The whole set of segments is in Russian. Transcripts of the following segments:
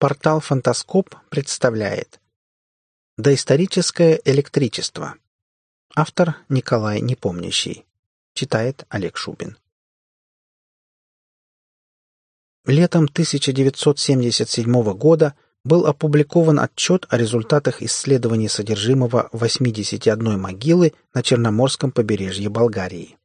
Портал «Фантаскоп» представляет Доисторическое электричество. Автор Николай Непомнящий. Читает Олег Шубин. Летом 1977 года был опубликован отчет о результатах исследований содержимого 81 могилы на Черноморском побережье Болгарии.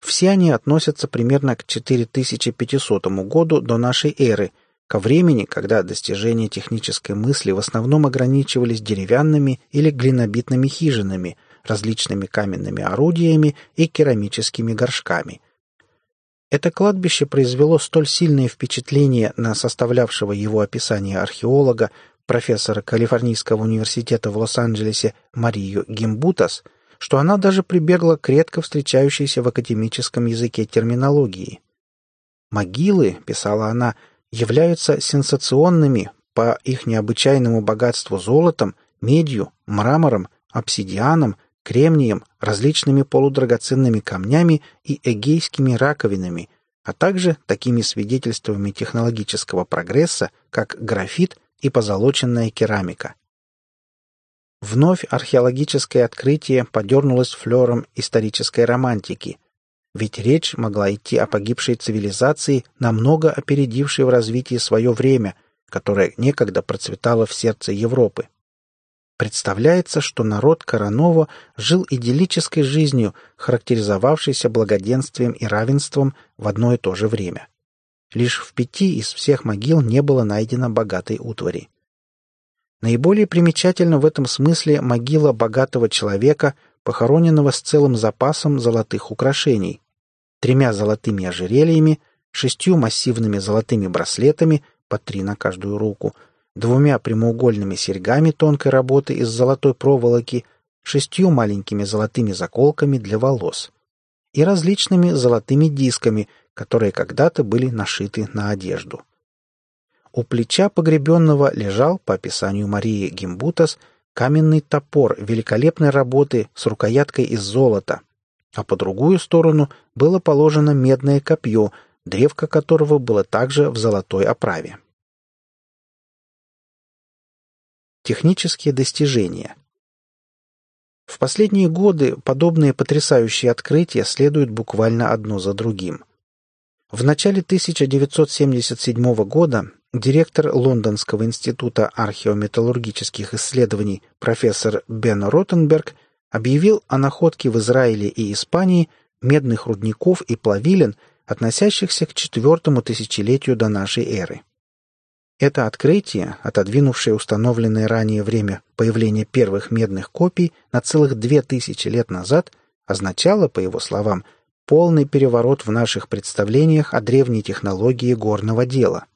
Все они относятся примерно к 4500 году до нашей эры – ко времени, когда достижения технической мысли в основном ограничивались деревянными или глинобитными хижинами, различными каменными орудиями и керамическими горшками. Это кладбище произвело столь сильное впечатление на составлявшего его описание археолога, профессора Калифорнийского университета в Лос-Анджелесе Марию Гимбутас, что она даже прибегла к редко встречающейся в академическом языке терминологии. «Могилы», — писала она, — являются сенсационными по их необычайному богатству золотом, медью, мрамором, обсидианом, кремнием, различными полудрагоценными камнями и эгейскими раковинами, а также такими свидетельствами технологического прогресса, как графит и позолоченная керамика. Вновь археологическое открытие подернулось флером исторической романтики – ведь речь могла идти о погибшей цивилизации, намного опередившей в развитии свое время, которое некогда процветало в сердце Европы. Представляется, что народ Коронова жил идиллической жизнью, характеризовавшейся благоденствием и равенством в одно и то же время. Лишь в пяти из всех могил не было найдено богатой утвари. Наиболее примечательна в этом смысле могила богатого человека, похороненного с целым запасом золотых украшений, тремя золотыми ожерельями, шестью массивными золотыми браслетами, по три на каждую руку, двумя прямоугольными серьгами тонкой работы из золотой проволоки, шестью маленькими золотыми заколками для волос и различными золотыми дисками, которые когда-то были нашиты на одежду. У плеча погребенного лежал, по описанию Марии Гимбутас, каменный топор великолепной работы с рукояткой из золота, а по другую сторону было положено медное копье, древко которого было также в золотой оправе. Технические достижения В последние годы подобные потрясающие открытия следуют буквально одно за другим. В начале 1977 года директор Лондонского института археометаллургических исследований профессор Бен Ротенберг – объявил о находке в Израиле и Испании медных рудников и плавилин, относящихся к четвертому тысячелетию до нашей эры. Это открытие, отодвинувшее установленное ранее время появления первых медных копий на целых две тысячи лет назад, означало, по его словам, полный переворот в наших представлениях о древней технологии горного дела.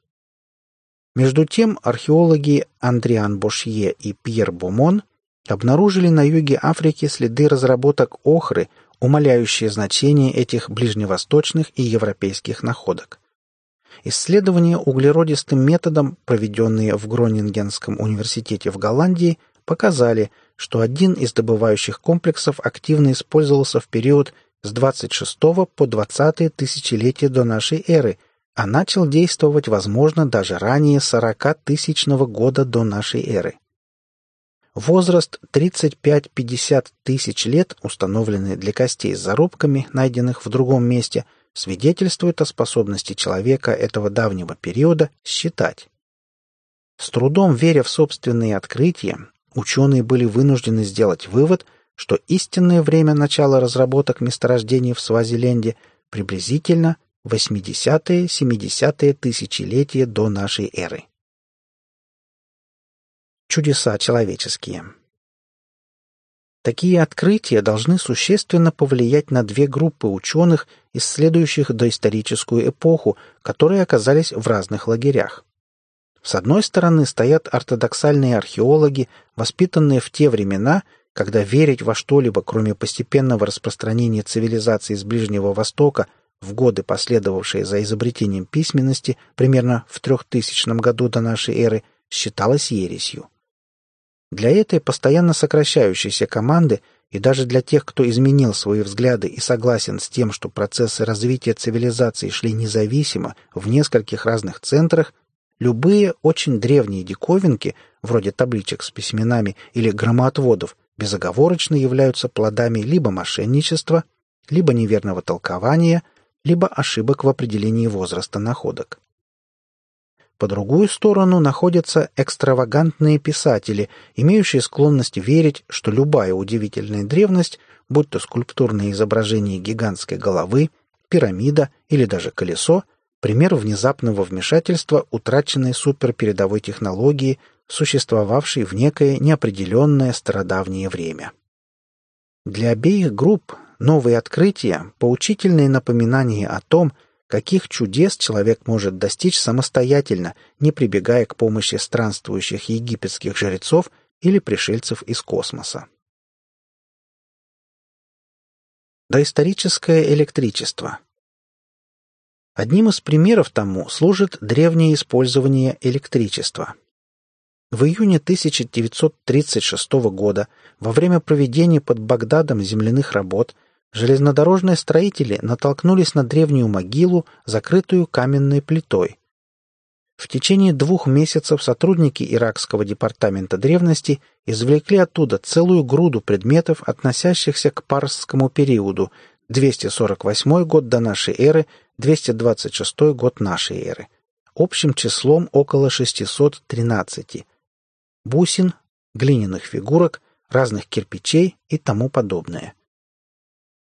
Между тем археологи Андриан Бошье и Пьер Бомон обнаружили на юге Африки следы разработок охры, умаляющие значение этих ближневосточных и европейских находок. Исследования углеродистым методом, проведенные в Гронингенском университете в Голландии, показали, что один из добывающих комплексов активно использовался в период с 26 по 20 тысячелетие до нашей эры, а начал действовать, возможно, даже ранее 40 тысячного года до нашей эры. Возраст 35-50 тысяч лет, установленный для костей с зарубками, найденных в другом месте, свидетельствует о способности человека этого давнего периода считать. С трудом веря в собственные открытия, ученые были вынуждены сделать вывод, что истинное время начала разработок месторождений в Свазиленде приблизительно 80-70-е тысячелетия до нашей эры чудеса человеческие. Такие открытия должны существенно повлиять на две группы ученых, исследующих доисторическую эпоху, которые оказались в разных лагерях. С одной стороны стоят ортодоксальные археологи, воспитанные в те времена, когда верить во что-либо, кроме постепенного распространения цивилизации с Ближнего Востока, в годы, последовавшие за изобретением письменности, примерно в 3000 году до нашей эры, считалось ересью. Для этой постоянно сокращающейся команды и даже для тех, кто изменил свои взгляды и согласен с тем, что процессы развития цивилизации шли независимо в нескольких разных центрах, любые очень древние диковинки, вроде табличек с письменами или громоотводов, безоговорочно являются плодами либо мошенничества, либо неверного толкования, либо ошибок в определении возраста находок. По другую сторону находятся экстравагантные писатели, имеющие склонность верить, что любая удивительная древность, будь то скульптурное изображение гигантской головы, пирамида или даже колесо, пример внезапного вмешательства утраченной суперпередовой технологии, существовавшей в некое неопределенное стародавнее время. Для обеих групп новые открытия – поучительные напоминания о том, каких чудес человек может достичь самостоятельно, не прибегая к помощи странствующих египетских жрецов или пришельцев из космоса. Доисторическое электричество Одним из примеров тому служит древнее использование электричества. В июне 1936 года, во время проведения под Багдадом земляных работ, железнодорожные строители натолкнулись на древнюю могилу, закрытую каменной плитой. В течение двух месяцев сотрудники Иракского департамента древности извлекли оттуда целую груду предметов, относящихся к парсскому периоду 248 год до нашей эры, 226 год нашей эры, общим числом около 613, бусин, глиняных фигурок, разных кирпичей и тому подобное.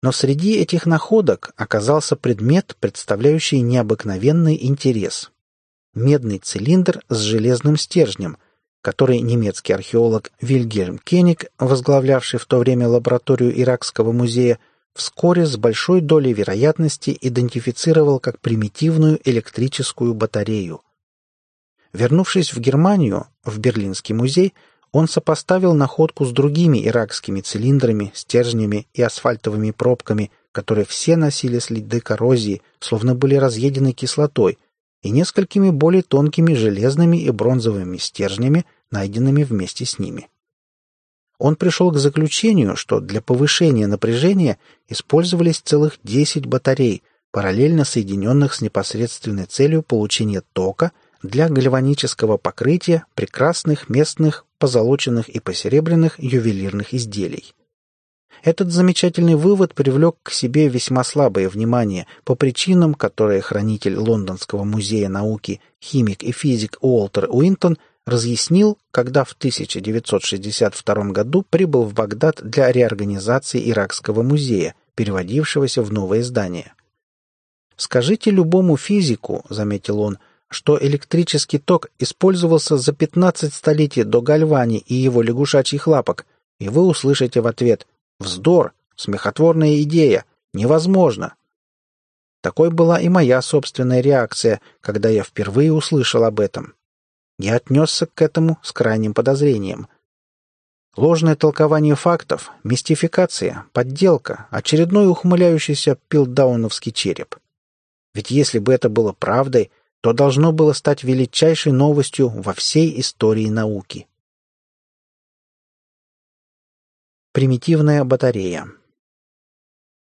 Но среди этих находок оказался предмет, представляющий необыкновенный интерес. Медный цилиндр с железным стержнем, который немецкий археолог Вильгельм Кеник, возглавлявший в то время лабораторию Иракского музея, вскоре с большой долей вероятности идентифицировал как примитивную электрическую батарею. Вернувшись в Германию, в Берлинский музей, он сопоставил находку с другими иракскими цилиндрами, стержнями и асфальтовыми пробками, которые все носили следы коррозии, словно были разъедены кислотой, и несколькими более тонкими железными и бронзовыми стержнями, найденными вместе с ними. Он пришел к заключению, что для повышения напряжения использовались целых 10 батарей, параллельно соединенных с непосредственной целью получения тока для гальванического покрытия прекрасных местных позолоченных и посеребряных ювелирных изделий. Этот замечательный вывод привлек к себе весьма слабое внимание по причинам, которые хранитель Лондонского музея науки, химик и физик Уолтер Уинтон разъяснил, когда в 1962 году прибыл в Багдад для реорганизации Иракского музея, переводившегося в новое здание. «Скажите любому физику», — заметил он, — что электрический ток использовался за 15 столетий до Гальвани и его лягушачьих лапок, и вы услышите в ответ «Вздор! Смехотворная идея! Невозможно!» Такой была и моя собственная реакция, когда я впервые услышал об этом. Я отнесся к этому с крайним подозрением. Ложное толкование фактов, мистификация, подделка, очередной ухмыляющийся пилдауновский череп. Ведь если бы это было правдой, то должно было стать величайшей новостью во всей истории науки. Примитивная батарея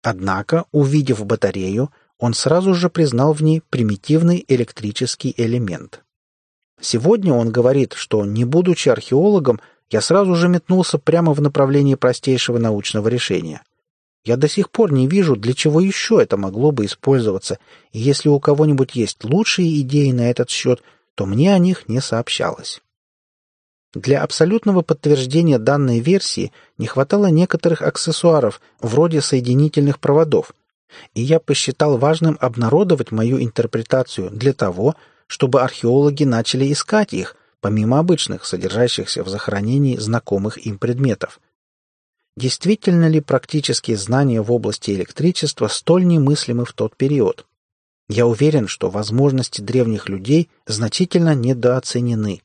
Однако, увидев батарею, он сразу же признал в ней примитивный электрический элемент. Сегодня он говорит, что, не будучи археологом, я сразу же метнулся прямо в направлении простейшего научного решения. Я до сих пор не вижу, для чего еще это могло бы использоваться, и если у кого-нибудь есть лучшие идеи на этот счет, то мне о них не сообщалось. Для абсолютного подтверждения данной версии не хватало некоторых аксессуаров, вроде соединительных проводов, и я посчитал важным обнародовать мою интерпретацию для того, чтобы археологи начали искать их, помимо обычных, содержащихся в захоронении знакомых им предметов – Действительно ли практические знания в области электричества столь немыслимы в тот период? Я уверен, что возможности древних людей значительно недооценены.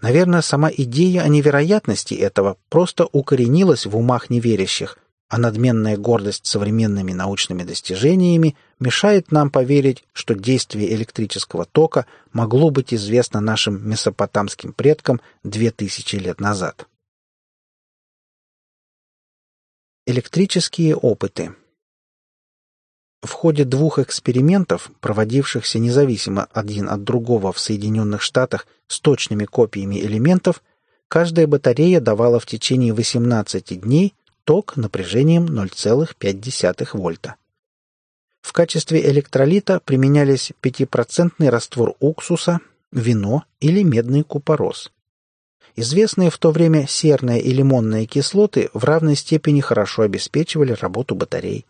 Наверное, сама идея о невероятности этого просто укоренилась в умах неверящих, а надменная гордость современными научными достижениями мешает нам поверить, что действие электрического тока могло быть известно нашим месопотамским предкам две тысячи лет назад. Электрические опыты В ходе двух экспериментов, проводившихся независимо один от другого в Соединенных Штатах с точными копиями элементов, каждая батарея давала в течение 18 дней ток напряжением 0,5 вольта. В качестве электролита применялись 5% раствор уксуса, вино или медный купорос. Известные в то время серная и лимонная кислоты в равной степени хорошо обеспечивали работу батарей.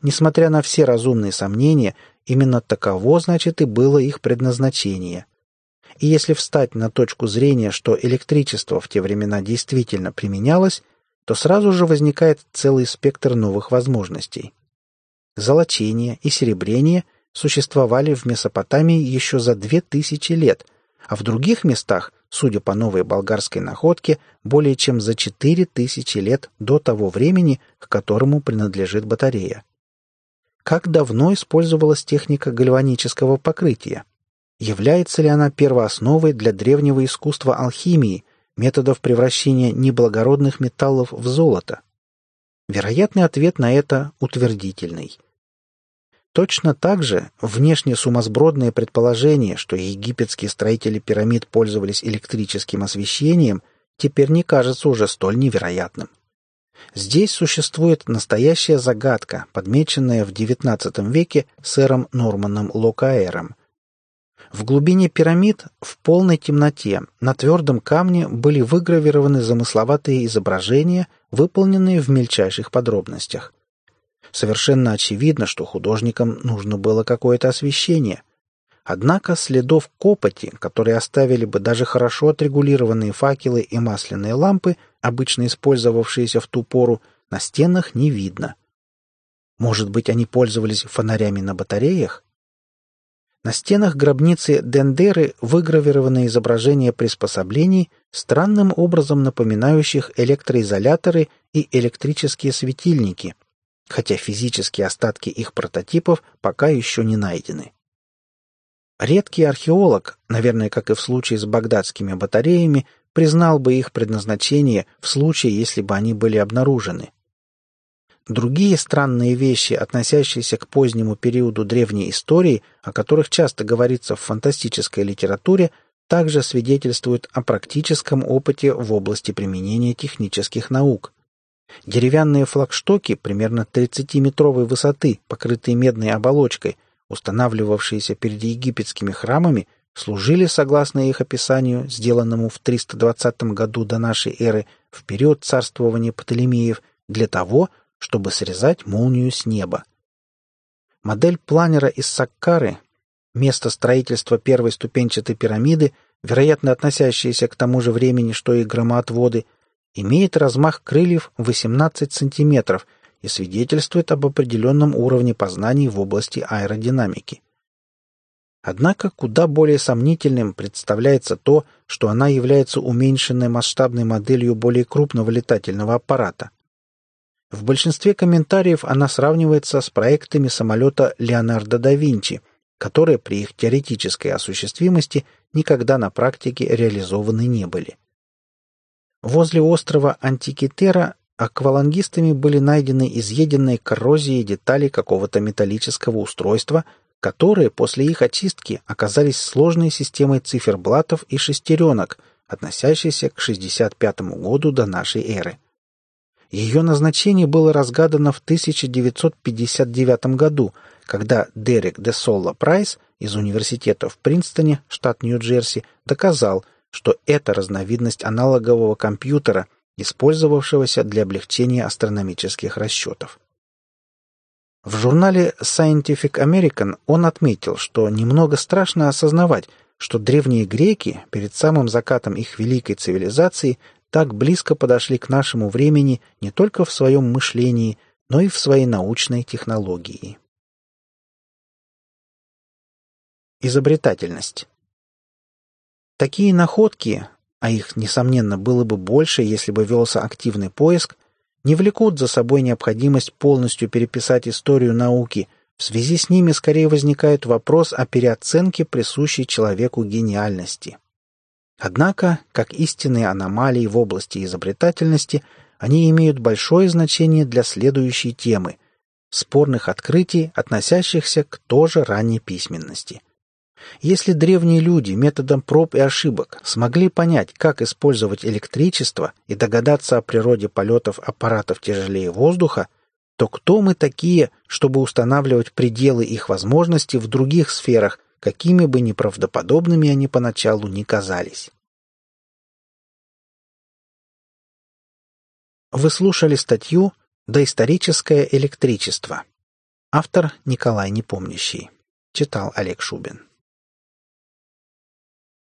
Несмотря на все разумные сомнения, именно таково, значит, и было их предназначение. И если встать на точку зрения, что электричество в те времена действительно применялось, то сразу же возникает целый спектр новых возможностей. Золочение и серебрение существовали в Месопотамии еще за две тысячи лет, а в других местах, судя по новой болгарской находке, более чем за четыре тысячи лет до того времени, к которому принадлежит батарея. Как давно использовалась техника гальванического покрытия? Является ли она первоосновой для древнего искусства алхимии, методов превращения неблагородных металлов в золото? Вероятный ответ на это утвердительный. Точно так же внешне сумасбродное предположение, что египетские строители пирамид пользовались электрическим освещением, теперь не кажется уже столь невероятным. Здесь существует настоящая загадка, подмеченная в XIX веке сэром Норманом Локаэром. В глубине пирамид, в полной темноте, на твердом камне были выгравированы замысловатые изображения, выполненные в мельчайших подробностях. Совершенно очевидно, что художникам нужно было какое-то освещение. Однако следов копоти, которые оставили бы даже хорошо отрегулированные факелы и масляные лампы, обычно использовавшиеся в ту пору, на стенах не видно. Может быть, они пользовались фонарями на батареях? На стенах гробницы Дендеры выгравированы изображения приспособлений, странным образом напоминающих электроизоляторы и электрические светильники, хотя физические остатки их прототипов пока еще не найдены. Редкий археолог, наверное, как и в случае с багдадскими батареями, признал бы их предназначение в случае, если бы они были обнаружены. Другие странные вещи, относящиеся к позднему периоду древней истории, о которых часто говорится в фантастической литературе, также свидетельствуют о практическом опыте в области применения технических наук. Деревянные флагштоки примерно 30-метровой высоты, покрытые медной оболочкой, устанавливавшиеся перед египетскими храмами, служили, согласно их описанию, сделанному в 320 году до нашей эры, в период царствования Птолемеев, для того, чтобы срезать молнию с неба. Модель планера из Саккары, место строительства первой ступенчатой пирамиды, вероятно относящееся к тому же времени, что и громоотводы, имеет размах крыльев 18 сантиметров и свидетельствует об определенном уровне познаний в области аэродинамики. Однако куда более сомнительным представляется то, что она является уменьшенной масштабной моделью более крупного летательного аппарата. В большинстве комментариев она сравнивается с проектами самолета Леонардо да Винчи, которые при их теоретической осуществимости никогда на практике реализованы не были. Возле острова Антикитера аквалангистами были найдены изъеденные коррозией детали какого-то металлического устройства, которые после их очистки оказались сложной системой циферблатов и шестеренок, относящейся к 65 году до нашей эры. Ее назначение было разгадано в 1959 году, когда Дерек де Солла Прайс из университета в Принстоне, штат Нью-Джерси, доказал, что это разновидность аналогового компьютера, использовавшегося для облегчения астрономических расчетов. В журнале Scientific American он отметил, что немного страшно осознавать, что древние греки перед самым закатом их великой цивилизации так близко подошли к нашему времени не только в своем мышлении, но и в своей научной технологии. Изобретательность Такие находки, а их, несомненно, было бы больше, если бы велся активный поиск, не влекут за собой необходимость полностью переписать историю науки. В связи с ними скорее возникает вопрос о переоценке присущей человеку гениальности. Однако, как истинные аномалии в области изобретательности, они имеют большое значение для следующей темы спорных открытий, относящихся к тоже ранней письменности. Если древние люди методом проб и ошибок смогли понять, как использовать электричество и догадаться о природе полетов аппаратов тяжелее воздуха, то кто мы такие, чтобы устанавливать пределы их возможностей в других сферах, какими бы неправдоподобными они поначалу ни казались? Вы слушали статью «Доисторическое электричество». Автор Николай Непомнящий. Читал Олег Шубин.